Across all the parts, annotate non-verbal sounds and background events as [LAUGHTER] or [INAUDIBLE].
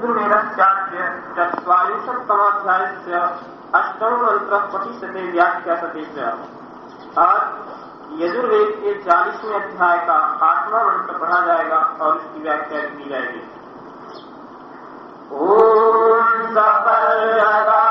यजुर्वेदस्यास्य चत्वारिंशत्तमाध्यायस्य अष्टम मंत्र पठिष्यते व्याख्यासते आज यजुर्वेद के चालीसवें अध्याय का आठवां मंत्र पढ़ा जाएगा और इसकी व्याख्या की जाएगी। ओम सपर्यदा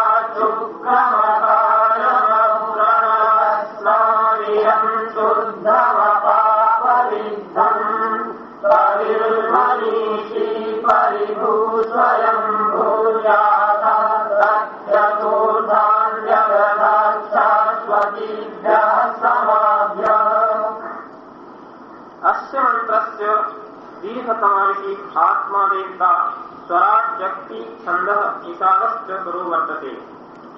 दीर्घतमानिति आत्मादेवता स्वराज्यक्ति छंद ईशावस्य स्वरूप वर्तते।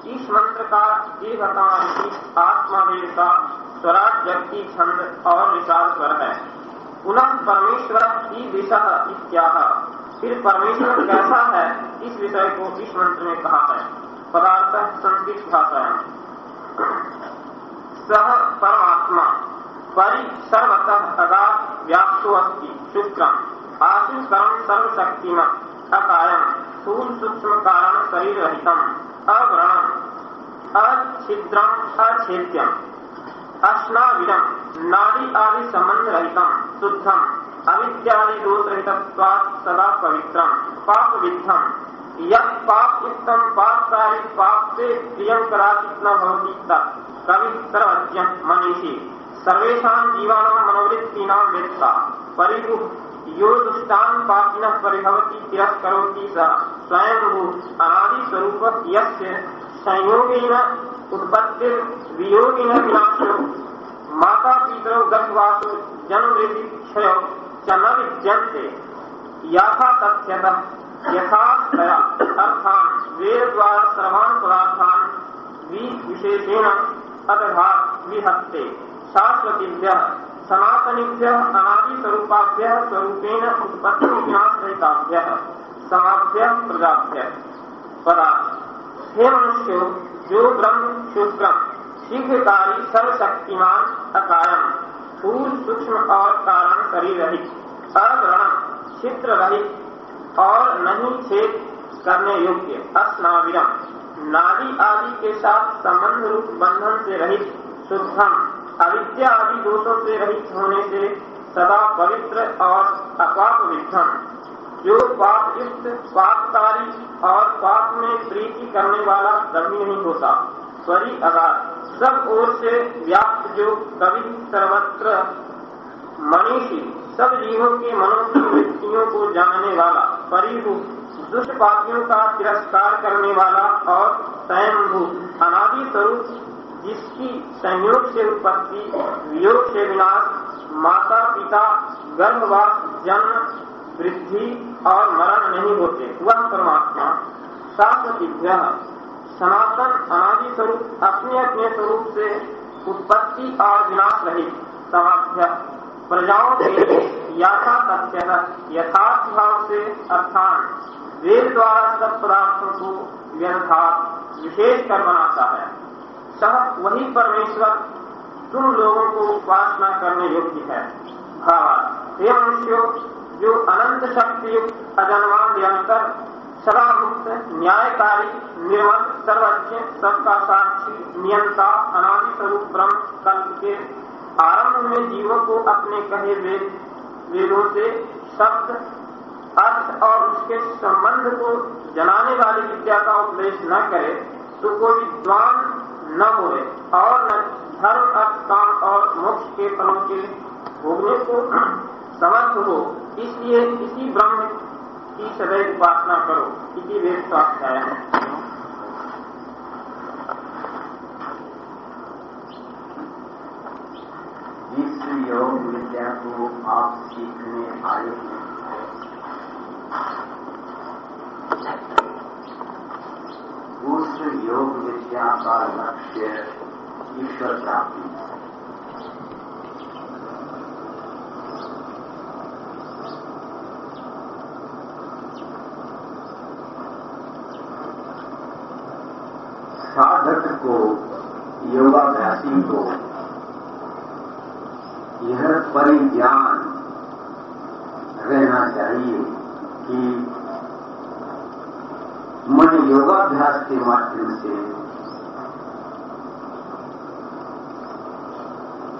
इस मंत्र का दीर्घतमानिति आत्मादेवता स्वराज्यक्ति छंद और विशाल स्वर है। पुनः परमेश्वर की दिशा इत्याह। फिर परमेश्वर कैसा है, इस विषय को इस मंत्र में कहा है। पदार्थ संस्कृत भाषा है। सह परमात्मा, परि सर्वतः तदा व्याप्तो अस्ति शुक्रम आशु कर्म सर्वशक्तिमत अकायम स्थूल सूक्ष्म कारण शरीर रहितम अव्रणम अच्छिद्रम अछेद्यम अश्नाविदम नाड़ी आदि संबंध रहितम शुद्धम अविद्यादि दोष रहित सदा पवित्रम। पाप विद्धम यह पाप युक्तम पापकारी पाप से प्रियम कदाचित न भवती कवित्रवत्यम मनीषी। सर्वेशा जीवानां मनोवृत्तीनां वेत्ता। परिभु यो दुष्टान पापिन परिभवती, तिरस्करोति स। स्वयंभू अनादि स्वरूप यस्य संयोगेन उत्पत्तिर वियोगिन विनाशो। माता पितरौ गतवासु जन्म वृद्धि न विद्यन्ते यथा तथ्यतः यथातया अर्थान वेद द्वारा सर्वान् पदार्थान् विशेषेण अतघात विहत्ते शाश्वतीभ्य सनातनीभ्य अनादि स्वरूपाभ्य स्वरूपेण उत्पत्ति विनाशरहिताभ्य समाभ्य प्रजाभ्य। पदार्थ। हे मनुष्यो जो ब्रह्म शुक्रम शीघ्रकारी सर्वशक्तिमान अकारण स्थूल सूक्ष्म और कारण शरीर रहित अवरण छिद्र रहित और नहीं छेद करने योग्य। अस्नाविरम नादी आदि के साथ संबंध रूप बंधन से रहित शुद्धम अविद्या आदि दोषों से रहित होने से सदा पवित्र और अपाप विद्धम जो पाप युक्त पापकारी और पाप में प्रीति करने वाला कभी नहीं होता। स्वरी अगाध। सब ओर से व्याप्त जो कवि सर्वत्र मनीषी सब जीवों के मनों की वृत्तियों को जानने वाला परिभू दुष्ट पापियों का तिरस्कार करने वाला और स्वयंभू, अनादि स्वरूप, जिसकी संयोग से उत्पत्ति, वियोग से विनाश, माता, पिता, गर्भवास, जन्म, वृद्धि और मरण नहीं होते। वह परमात्मा शाश्वतीभ्य सनातन अनादि स्वरूप, अपने अपने स्वरूप से उत्पत्ति और विनाश रहित समाभ्य प्रजाओं के यथा तथ्य यथार्थ भाव से अर्थात वेद द्वारा सब पदार्थों को व्यर्थात, विशेष कर बनाता है। सह वही परमेश्वर तुम लोगों को उपासना करने योग्य है। भावार्थ हे मनुष्यों, जो अनंत शक्ति युक्त अजन्मान निरंतर सदा मुक्त न्यायकारी निर्मल सर्वज्ञ सबका साक्षी नियंता अनादि स्वरूप ब्रह्म कल्प के आरंभ में जीवों को अपने कहे वेद वेदों से शब्द, अर्थ और उसके संबंध को जनाने वाली विद्या का उपदेश न करे तो कोई विद्वान न होए और न धर्म, अर्थ, काम और मोक्ष के फलों के भोगने को [CLEARS THROAT] समर्थ हो। इसलिए इसी ब्रह्म की सदैव उपासना करो। इसी वेद है जिस योग विद्या को आप सीखने आए हैं। उस योग विद्या का लक्ष्य ईश्वर प्राप्ति है साधक को योगाभ्यासी को, यह परिज्ञान रहना चाहिए कि मैं योगाभ्यास के माध्यम से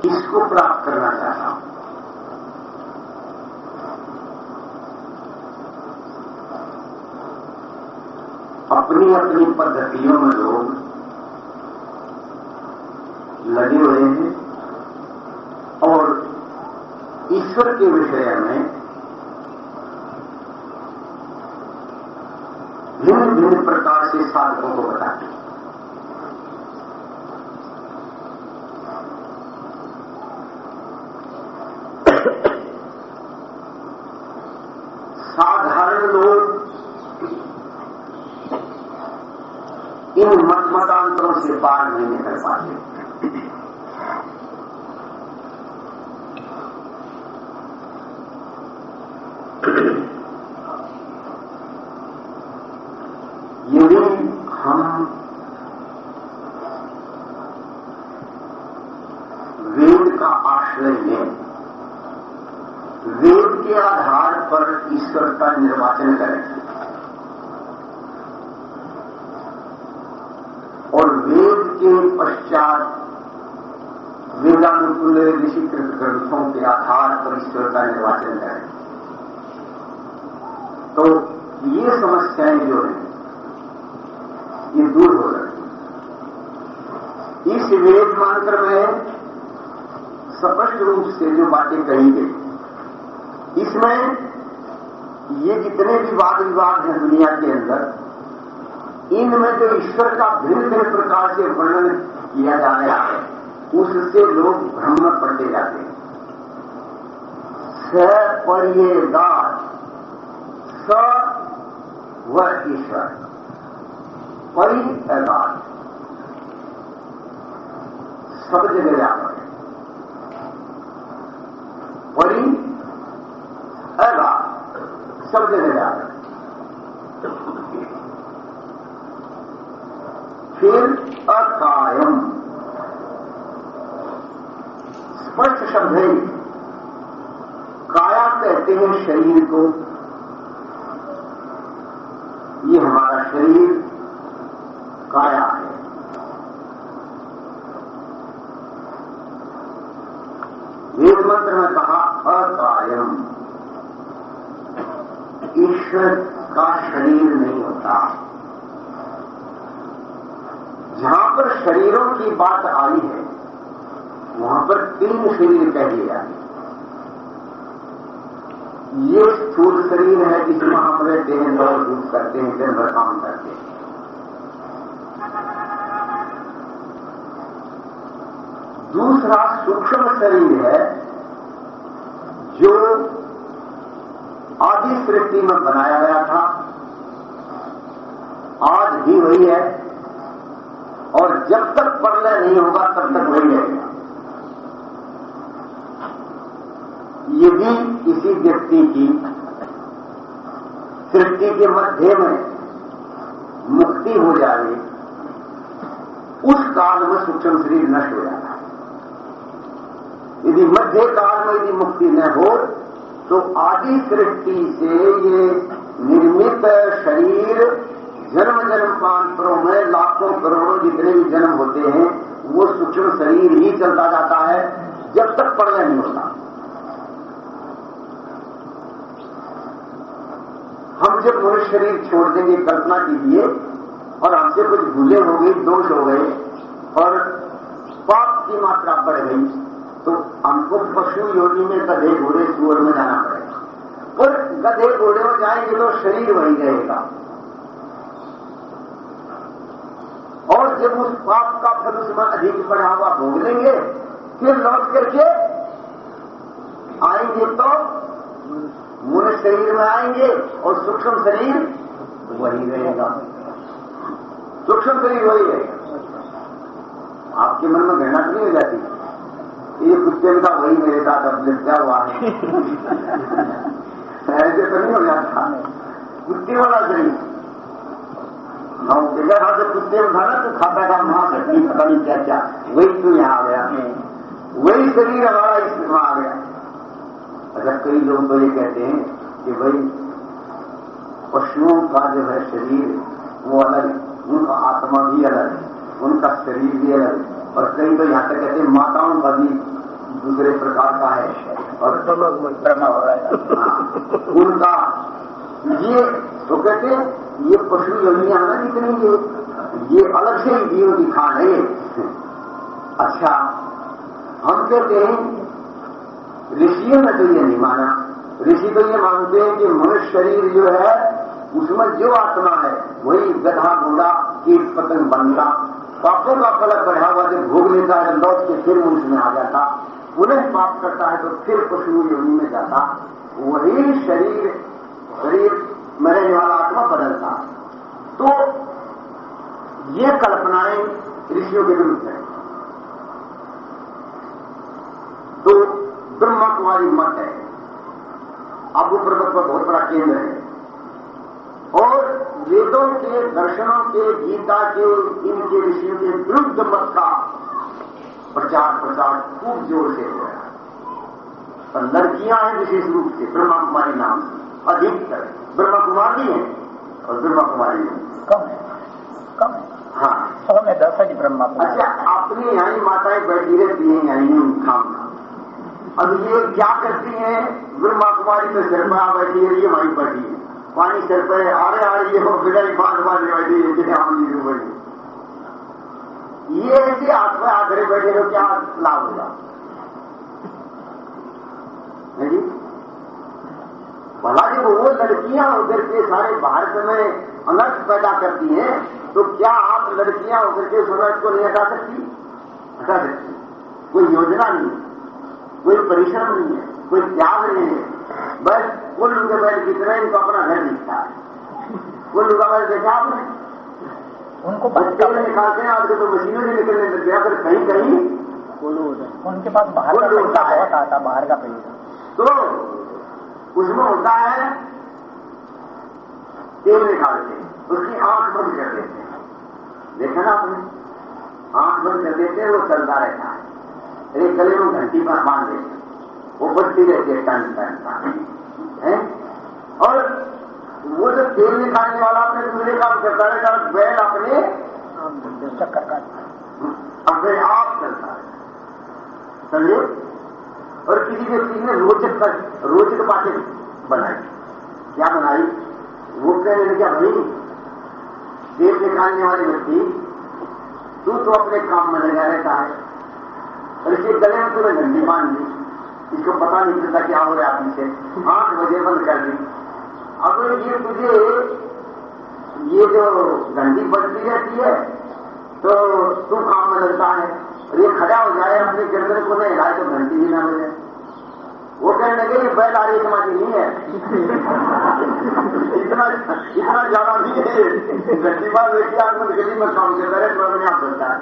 किसको प्राप्त करना चाहता हूँ। अपनी अपनी पद्धतियों में लोग लगे हुए हैं और ईश्वर के विषय में भिन्न भिन्न प्रकार से साधकों को बताते साधारण लोग इन मत मतांतरों से पार नहीं निकल पाते यदि हम वेद का आश्रय लें वेद के आधार पर ईश्वर का निर्वाचन करें। और वेद के पश्चात वेदानुकूल ऋषिकृत ग्रंथों के आधार पर ईश्वर का निर्वाचन करें। तो ये समस्याएँ जो हैं, ये दूर हो रही इस वेद मंत्र में स्पष्ट रूप से जो बातें कही गई, इसमें ये जितने भी वाद विवाद हैं दुनिया के अंदर, इनमें जो ईश्वर का भिन्न भिन्न प्रकार से वर्णन किया जा रहा है, उससे लोग भ्रम में पड़ते जाते हैं। स परियेगात स व ईश्वर परि एगात सब जगह जाकर। परि एगात सब जगह जाकर फिर अकायम। स्पष्ट शब्द है। काया कहते हैं शरीर को। ये हमारा शरीर काया है। वेद मंत्र में कहा, अकायम। ईश्वर का शरीर नहीं होता। जहाँ पर शरीरों की बात आई है, वहाँ पर तीन शरीर कह जाते ये स्थूल शरीर है जिसमें हम रहते हैं दौड़ धूप करते हैं, दिन भर काम करते हैं। दूसरा सूक्ष्म शरीर है, जो आदि सृष्टि में बनाया गया था। आज भी वही है। और जब तक प्रलय नहीं होगा, तब तक वही रहेगा यदि किसी व्यक्ति की, सृष्टि के मध्य में मुक्ति हो जाए, उस काल में सूक्ष्म शरीर नष्ट हो जाता है। यदि मध्य काल में यदि मुक्ति न हो तो आदि सृष्टि से ये निर्मित शरीर जन्म जन्मांतरों में, लाखों करोड़ों जितने भी जन्म होते हैं, वो सूक्ष्म शरीर ही चलता जाता है, जब तक प्रलय नहीं होता। हम जब मनुष्य शरीर छोड़ देंगे, कल्पना कीजिए, और हमसे कुछ भूले हो गई दोष हो गए, और पाप की मात्रा बढ़ गई। तो हमको पशु योनि में गधे घोड़े सुअर में जाना पड़ेगा। पर गधे घोड़े में जाएँगे तो शरीर वही रहेगा। और जब उस पाप का फल उसमें अधिक बढ़ा हुआ भोग लेंगे, फिर लौट करके आएँगे तो मूल शरीर में आएँगे और सूक्ष्म शरीर वही रहेगा। सूक्ष्म शरीर वही रहेगा। आपके मन में घृणा नहीं हो जाती? ये कुत्ते का वही मेरे साथ अब क्या हुआ? है ऐसे तो नहीं हो जाता कुत्ते वाला शरीर। हम जगह था जब कुत्ते ना तो खाता का वहाँ घटनी पता नहीं क्या क्या। वही तो यहाँ आ गया। वही शरीर हमारा इसमें आ गया। अच्छा कई लोग तो ये कहते हैं कि भाई, पशुओं का जो है शरीर, वो अलग उनका आत्मा भी अलग है। उनका शरीर भी अलग और कई तो यहाँ तक कहते हैं माताओं का भी दूसरे प्रकार का है। और ब्रह्मा हो रहा है। हाँ, उनका ये तो कहते ये पशु योनियाँ ना जितनी ये ये अलग से ही जीव खान है। अच्छा हम कहते हैं ऋषियों ने तो ये नहीं माना। ऋषि तो ये मानते हैं कि मनुष्य शरीर जो है उसमें जो आत्मा है वही गधा घोड़ा कीट पतंग बनता पापों का फलक बढ़ा हुआ जब भोग लेता है लौट के फिर मनुष्य में आ जाता। पुनः पाप करता है तो फिर पशु योनि में जाता। वही शरीर शरीर में रहने वाला आत्मा बदलता। तो ये कल्पनाएँ ऋषियों के विरुद्ध है। तो ब्रह्मा कुमारी मत है। आबू पर्वत पर बहुत बड़ा केंद्र है। और वेदों के, दर्शनों के, गीता के, इनके ऋषियों के विरुद्ध मत का प्रचार प्रसार खूब ज़ोर से हो रहा है। और लड़कियाँ हैं विशेष रूप से ब्रह्मा कुमारी नाम। अधिकतर ब्रह्मा कुमारी हैं और ब्रह्मा कुमारी कम है कम है। हाँ। सौ में दस है ब्रह्मा अच्छा अपनी यहीं माताएँ बैठी रहती हैं यहीं खाम। अब ये क्या करती हैं? ब्रह्मा कुमारी तो सिर पर आ बैठी है ये वहीं बैठी है। पानी सिर पर आ रहे आ रही है बिना ही बाँध बाँध बैठी है जैसे हम जी बैठी ये ऐसे हाथ में आकर बैठे तो क्या लाभ होगा? भला जब वो लड़कियाँ होकर के सारे भारत में अनर्थ पैदा करती हैं तो क्या आप लड़कियाँ होकर के समाज को नहीं हटा सकती? हटा सकती। कोई योजना नहीं है, कोई परिश्रम नहीं है, कोई त्याग नहीं है। बस कुल उनके बैठ कितना इनको अपना घर दिखता है। कुल उनका बैठ देखा आपने उनको बच्चे में निकालते हैं आजकल तो मशीनों से निकलने लग गया फिर कहीं कहीं उनके पास बाहर का पैसा है। बहुत आता बाहर का पैसा तो उसमें होता है तेल निकालते उसकी आँख बंद कर देते हैं। देखा ना आपने? आँख बंद कर देते हैं वो चलता रहता है। एक गले में घंटी पर बाँध देते वो बढ़ती रहती है टन टन टन। है? और वो जो तेल निकालने वाला अपने दूसरे काम करता है बैल अपने चक्कर का अपने आप चलता है। समझे? और किसी व्यक्ति ने रोचक रोचक बातें बनाई। क्या बनाई? वो कहने लगे भाई तेल निकालने वाले व्यक्ति, तू तो अपने काम में लगा रहता है। और इसके गले में तूने घंटी बाँध दी। इसको पता नहीं चलता क्या हो रहा है से आठ बजे बंद कर दी। अब ये मुझे ये जो घंटी बजती रहती है तो तू काम में लगता है। और ये खड़ा हो जाए, अपने गर्दन को नहीं हिलाए तो घंटी भी ना बजे वो कहने लगे, ये बैल आ रही समाधि नहीं है। [LAUGHS] इतना इतना ज़्यादा नहीं है। घंटी बार व्यक्ति आदमी गली में काम करता है तो अपने आप बनता है।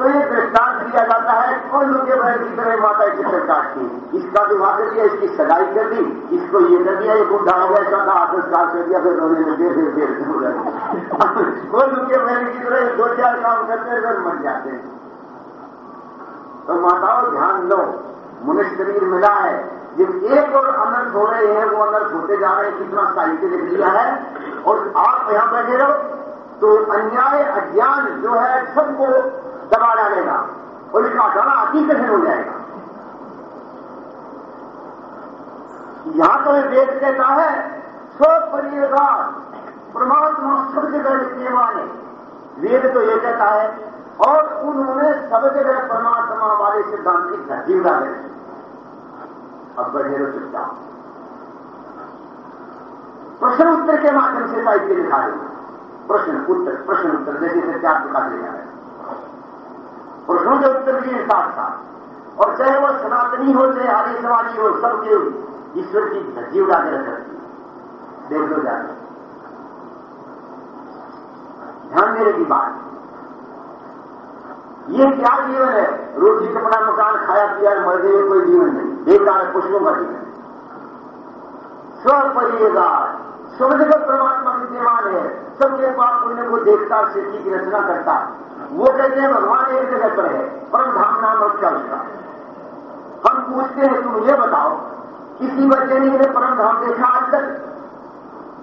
तो ये दृष्टांत दिया जाता है कौन के बैल की तरह माता की तरह काटती इसका विवाह कर दिया इसकी सगाई कर दी, इसको ये कर दिया, ये बुढ़ा हो गया चौथा आत्मस्कार कर दिया, फिर रोने देर फिर फिर हो कौन के बैल की तरह दो चार काम करते हैं, फिर मर जाते हैं। तो माताओं, ध्यान दो, मनुष्य शरीर मिला है। जब एक और अनर्थ हो रहे हैं, वो अनर्थ होते जा रहे हैं, कितना साहित्य लिख लिया है। और आप यहाँ बैठे रहो तो अन्याय, अज्ञान जो है, सबको दबा डालेगा और इसका हटाना अति कठिन हो जाएगा। यहाँ तो वेद कहता है, सब परिवार परमात्मा सब जगह विद्यमान है वेद तो ये कहता है, और उन्होंने सब जगह परमात्मा वाले सिद्धांत धरती उड़ा दी अब बढ़े चुपचाप प्रश्न उत्तर के माध्यम से साहित्य लिखा है प्रश्न उत्तर प्रश्न उत्तर जैसे से चार प्रकार ले जा रहे प्रश्नों के उत्तर भी साथ साथ और चाहे वो सनातनी हो, चाहे आर्य समाजी हो, सबके ईश्वर की धज्जी उड़ा के रख है। देख लो जाके। ध्यान देने की बात। ये क्या जीवन है? रोटी कपड़ा मकान खाया पिया, मर गए, कोई जीवन नहीं। बेकार पुष्पों का जीवन। स्वपरिवार सब जगह परमात्मा विद्यमान है। सबके पास कोई न कोई देखता सृष्टि की रचना करता। वो कहते हैं, भगवान एक जगह पर है, परम धाम नाम और क्या उसका हम पूछते हैं, तुम ये बताओ, किसी वैज्ञानिक ने परम धाम देखा आज तक?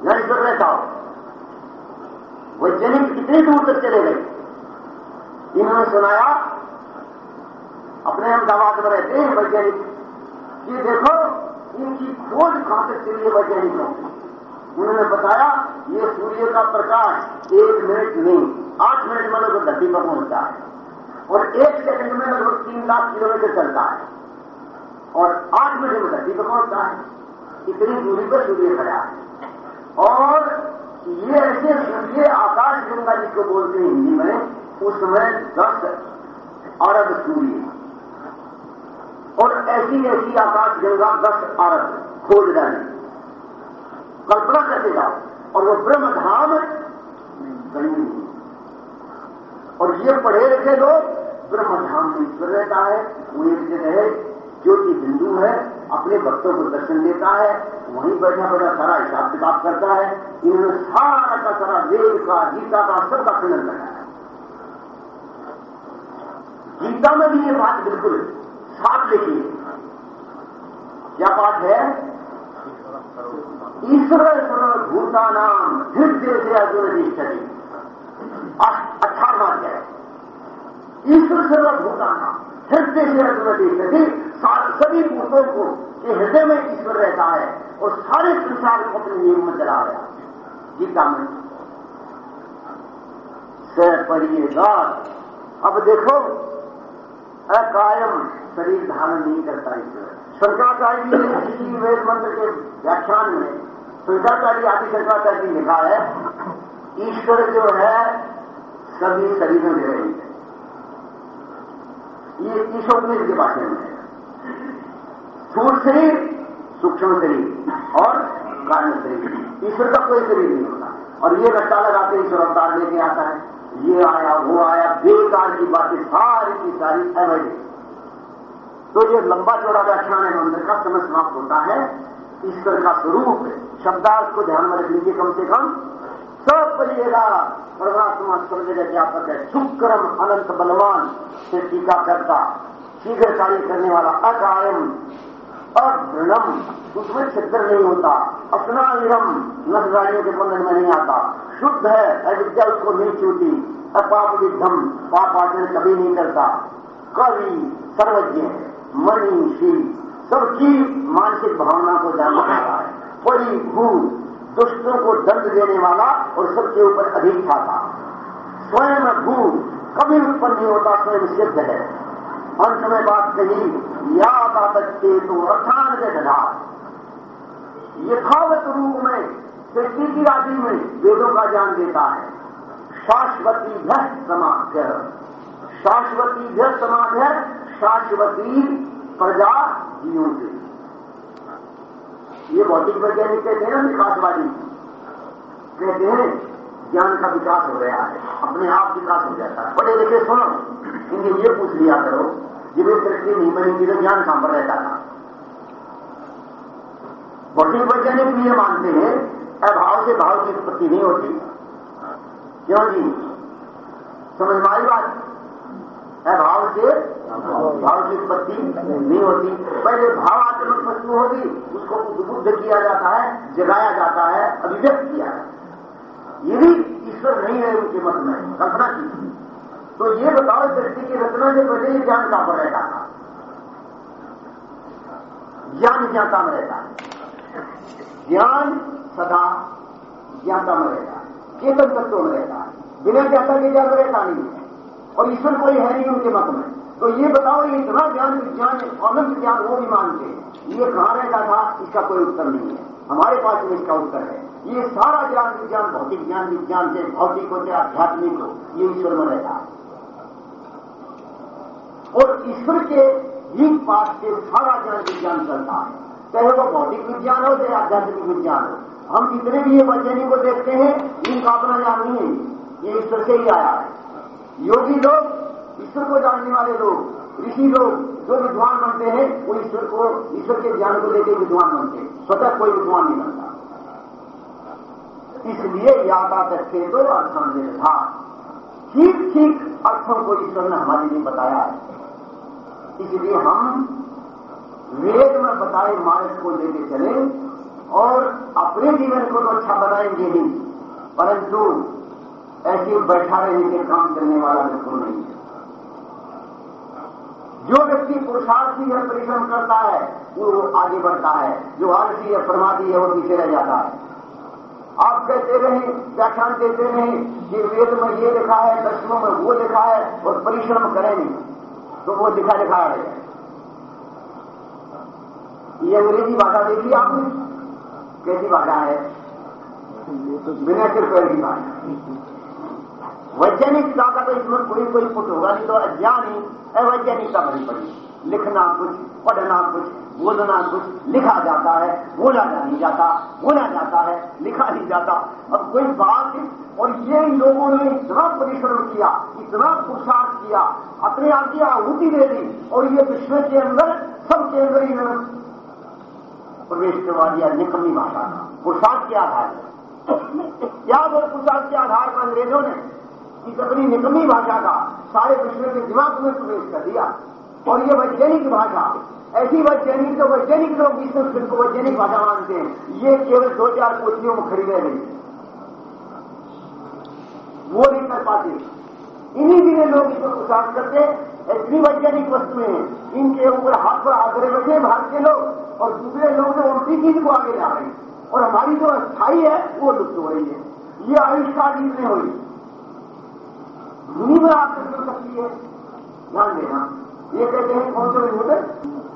न रहता हो वैज्ञानिक कितनी दूर तक चले गए? इन्होंने सुनाया, अपने अहमदाबाद में रहते हैं वैज्ञानिक। ये देखो, इनकी खोज कहाँ तक चली है वैज्ञानिकों उन्होंने बताया, ये सूर्य का प्रकाश एक मिनट नहीं, आठ मिनट में लगभग धरती पर पहुँचता है। और एक सेकंड में लगभग तीन लाख किलोमीटर चलता है। और आठ मिनट में धरती पर पहुँचता है। इतनी दूरी पर सूर्य खड़ा है। और ये ऐसे सूर्य आकाश गंगा जिसको बोलते हैं हिंदी में, उसमें दस अरब सूर्य। और ऐसी ऐसी आकाश गंगा दस अरब खोज डाली कल्पना करते जाओ। और वो ब्रह्म धाम और ये पढ़े लिखे लोग ब्रह्म धाम में ईश्वर रहता है वो एक जगह है कि हिंदू है, अपने भक्तों को दर्शन देता है, वहीं बैठा बैठा सारा हिसाब किताब करता है। इन्होंने सारा का सारा वेद का, गीता का सबका खंडन लगाया गीता में भी ये बात बिल्कुल साफ़ लिखी है। क्या बात है? ईश्वर भूता नाम हृदय स्थिति अठारवा है। ईश्वर सर्वभूता नाम हृदय स्थिति सभी भूतों को के हृदय में ईश्वर रहता है और सारे संसार को अपने नियम में चला रहा है। गीता में। से पढ़िएगा अब देखो, अकायम शरीर धारण नहीं करता ईश्वर। शंकराचार्य जी ने वेद मंत्र के व्याख्यान में शंकराचार्य आदि शंकराचार्य जी लिखा है, ईश्वर जो है सभी शरीर में रही है। ये ईशोपनिष के भाषण में है। स्थूल शरीर सूक्ष्म शरीर और कारण शरीर ईश्वर का कोई शरीर नहीं होता। और ये रट्टा लगाते ईश्वर अवतार लेके आता है। ये आया, वो आया बेकार की बातें सारी की सारी अवैध। तो ये लंबा चौड़ा व्याख्यान है मंदिर का समय समाप्त होता है। ईश्वर का स्वरूप, शब्दार्थ को ध्यान में रख लीजिए कम से कम सब पढ़िएगा परमात्मा सब जगह व्यापक है। शुक्रम अनंत बलवान, से टीका करता। शीघ्र कार्य करने वाला अकायम अदृढ़म उसमें छिद्र नहीं होता। अपना निरम नशगाड़ियों के बंधन में नहीं आता। शुद्ध है, अविद्या उसको नहीं छूटी अपाप विधम पाप आचरण कभी नहीं करता। कवि सर्वज्ञ मनीषी सबकी मानसिक भावना को जानने वाला है। परिभूत दुष्टों को दंड देने वाला और सबके ऊपर अधिक था स्वयं भूत कभी उत्पन्न नहीं होता, स्वयं सिद्ध है। अंत में बात कही या बातचे तो अर्थान के गधा। यथावत रूप में सृष्टि की राशि में वेदों का ज्ञान देता है। शाश्वती भ्य समाध्य। शाश्वती भ्य समाध्य शाश्वती प्रजा जीवों से ये भौतिक वैज्ञानिक कहते हैं विकासवादी कहते हैं, ज्ञान का विकास हो रहा है, अपने आप विकास हो जाता है। पढ़े लिखे सुनो, इनके ये पूछ लिया करो जिन्हें सृष्टि नहीं बनेगी तो ज्ञान कहाँ पर रहता था? भौतिक वैज्ञानिक भी ये मानते हैं, अभाव से भाव की उत्पत्ति नहीं होती। क्यों जी? समझ में आई बात? अभाव से भाव की उत्पत्ति नहीं होती। पहले भावात्मक वस्तु होगी उसको उद्बुद्ध किया जाता है, जगाया जाता है, अभिव्यक्त किया है। ये भी ईश्वर नहीं है उनके मत में, कल्पना की तो ये बताओ, सृष्टि की रचना से पहले ही ज्ञान कहाँ पर रहता था? ज्ञान ज्ञाता में रहता ज्ञान सदा ज्ञाता में रहता है चेतन तत्वों में रहता है बिना ज्ञाता के ज्ञान रहता नहीं है। और ईश्वर कोई है नहीं उनके मत में। तो ये बताओ, ये इतना ज्ञान विज्ञान अनंत ज्ञान, वो भी मानते ये कहाँ रहता था, इसका कोई उत्तर नहीं है। हमारे पास में इसका उत्तर है। ये सारा ज्ञान विज्ञान भौतिक ज्ञान, विज्ञान से, भौतिक हो चाहे आध्यात्मिक हो, ये ईश्वर में रहता है। और ईश्वर के ही पास से सारा ज्ञान, विज्ञान चलता है। चाहे वो भौतिक विज्ञान हो, चाहे आध्यात्मिक विज्ञान हो। हम जितने भी ये वैज्ञानिक को देखते हैं, इनका अपना ज्ञान नहीं है। ये ईश्वर से ही आया है। योगी लोग, ईश्वर को जानने वाले लोग, ऋषि लोग, जो विद्वान बनते हैं, वो ईश्वर को, ईश्वर के ज्ञान को लेकर विद्वान बनते हैं। स्वतः कोई विद्वान नहीं बनता। इसलिए यातायात थे तो अर्थान था ठीक ठीक अर्थों को ईश्वर ने हमारे लिए बताया है। इसलिए हम वेद में बताए मार्ग को लेके चले और अपने जीवन को तो अच्छा बनाएँगे ही, परंतु ऐसे बैठा रहने के काम करने वाला बिल्कुल नहीं है। जो व्यक्ति पुरुषार्थी है परिश्रम करता है वो आगे बढ़ता है। जो आलसी है प्रमादी है वो पीछे रह जाता है। आप कहते रहे व्याख्यान देते रहे कि वेद में ये लिखा है दर्शनों में वो लिखा है और परिश्रम करें नहीं तो वो लिखा लिखा रहेगा ये अंग्रेज़ी भाषा देखी आपने? कैसी भाषा है? बिना सिर पैर की भाषा वैज्ञानिकता का तो इसमें कोई कोई पुट होगा नहीं तो अज्ञानी अवैज्ञानिकता भरी पड़ी। लिखना कुछ, पढ़ना कुछ, बोलना कुछ, लिखा जाता है, बोला जा नहीं जाता, बोला जाता है, लिखा नहीं जाता। अब कोई बात और ये लोगों ने इतना परिश्रम किया, इतना पुरुषार्थ किया, अपने आप की आहुति दे दी, और ये विश्व के अंदर सबके अंदर ही प्रवेश करवा दिया निकमी भाषा, पुरुषार्थ के आधार पर। [COUGHS] क्या वो पुरुषार्थ के आधार पर अंग्रेज़ों ने इस अपनी निकम्मी भाषा का सारे विश्व के दिमाग में प्रवेश कर दिया। और ये वैज्ञानिक भाषा, ऐसी वैज्ञानिक जो वैज्ञानिक लोग इस संस्कृत को वैज्ञानिक भाषा मानते हैं, ये केवल दो चार कोचियों में खरीदे नहीं वो नहीं कर पाते। इन्हीं दिने लोग इसको प्रसाद करते इतनी वैज्ञानिक वस्तुएँ हैं। इनके ऊपर हाथ पर रहे बैठे भारत के लोग, और दूसरे लोग जो उल्टी चीज़ को आगे जा रहे हैं। और हमारी जो अस्थाई है, वो लुप्त हो रही है। ये आविष्कार इसने हुई। भूमि में आपको कर सकती है। ध्यान देना ये कहते हैं, कौन से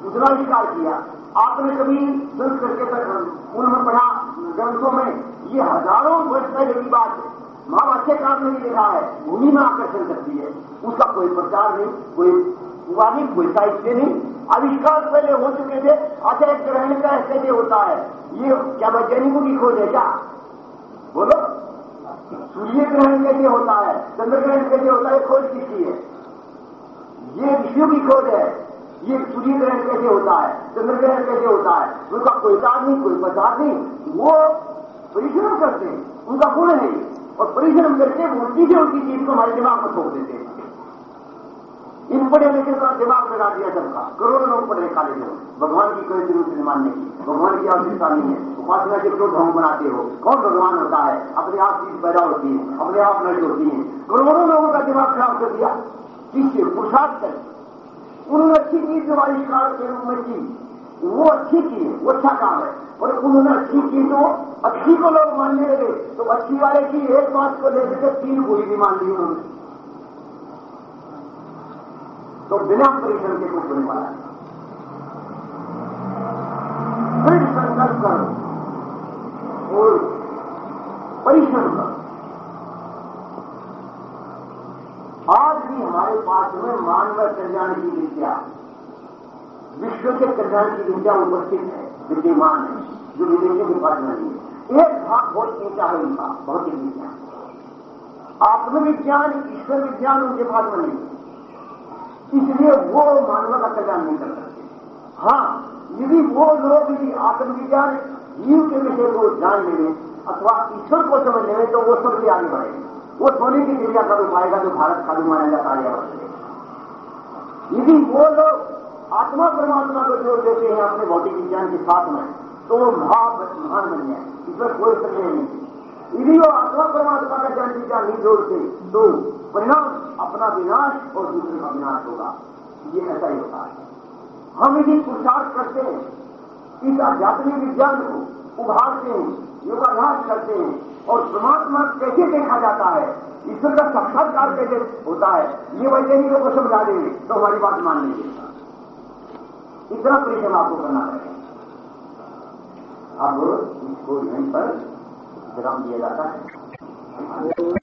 दूसरा विचार किया, आपने कभी संस्कृत के तक उनमें पढ़ा, ग्रंथों में, ये हज़ारों वर्ष पहले की बात है। महावाक्य काम नहीं लिखा है, भूमि में आकर्षण करती है। उसका कोई प्रचार नहीं, कोई उपाधि कोई साहित्य नहीं। आविष्कार पहले हो चुके थे अच्छा एक ग्रहण का कैसे होता है। ये क्या, वैज्ञानिकों की खोज है क्या? सूर्य ग्रहण कैसे होता है चंद्र ग्रहण कैसे होता है खोज किसकी है? ये ऋषियों की खोज है। ये सूर्य ग्रहण कैसे होता है, चंद्र ग्रहण कैसे होता है। उनका कोई तार नहीं, कोई प्रचार नहीं। वो परिश्रम करते हैं, उनका गुण नहीं और परिश्रम करके उल्टी से उनकी चीज़ को हमारे दिमाग में छोड़ देते हैं। इन पढ़े लिखे का दिमाग लगा दिया सबका करोड़ों लोग पढ़े लिखा लेते हो भगवान की कोई ज़रूरत नहीं मानने की। भगवान की आवश्यकता नहीं है। उपासना के क्यों ढोंग बनाते हो। कौन भगवान होता है? अपने आप चीज़ पैदा होती है। अपने आप नष्ट होती है। करोड़ों लोगों का दिमाग खराब कर दिया। किससे पुरुषार्थ कर उन्होंने अच्छी चीज़ जो आविष्कार के रूप में की, वो अच्छी की है। वो अच्छा काम है। और उन्होंने अच्छी की तो अच्छी को लोग मानने लगे। तो अच्छी वाले की एक बात को लेकर तीन बुरी भी मान ली उन्होंने। तो बिना परिश्रम के कुछ वाला है फिर संकल्प करो और परिश्रम करो। आज भी हमारे पास में मानव कल्याण की विद्या, विश्व के कल्याण की विद्या उपस्थित है, विद्यमान है, जो विदेशों के पास नहीं है। एक भाग बहुत ऊँचा है उनका भौतिक विज्ञान आत्मविज्ञान, ईश्वर विज्ञान उनके पास में नहीं है। इसलिए वो मानव का कल्याण नहीं कर सकते। हाँ यदि वो लोग यदि आत्मविज्ञान, जीव के विषय को जान लेंगे अथवा ईश्वर को समझ लेंगे तो वो सबसे आगे बढ़ेंगे। वो सोने की क्रिया कभी पाएगा जो भारत का भी माना जाता है यदि वो लोग आत्मा परमात्मा को जोड़ देते हैं अपने भौतिक विज्ञान के साथ में तो वो महा महान बन जाए इसमें कोई संदेह नहीं। यदि वो आत्मा परमात्मा का ज्ञान विज्ञान नहीं जोड़ते तो परिणाम अपना विनाश और दूसरे का विनाश होगा। ये ऐसा ही होता है। हम यदि पुरुषार्थ करते हैं, इस आध्यात्मिक विज्ञान को उभारते हैं, योगाभ्यास करते हैं, और परमात्मा कैसे देखा जाता है, ईश्वर का साक्षात्कार कैसे होता है, ये वैज्ञानिकों को समझा देंगे तो हमारी बात मान लेंगे। इतना परिश्रम आपको करना है। अब इसको यहीं पर विराम दिया जाता है।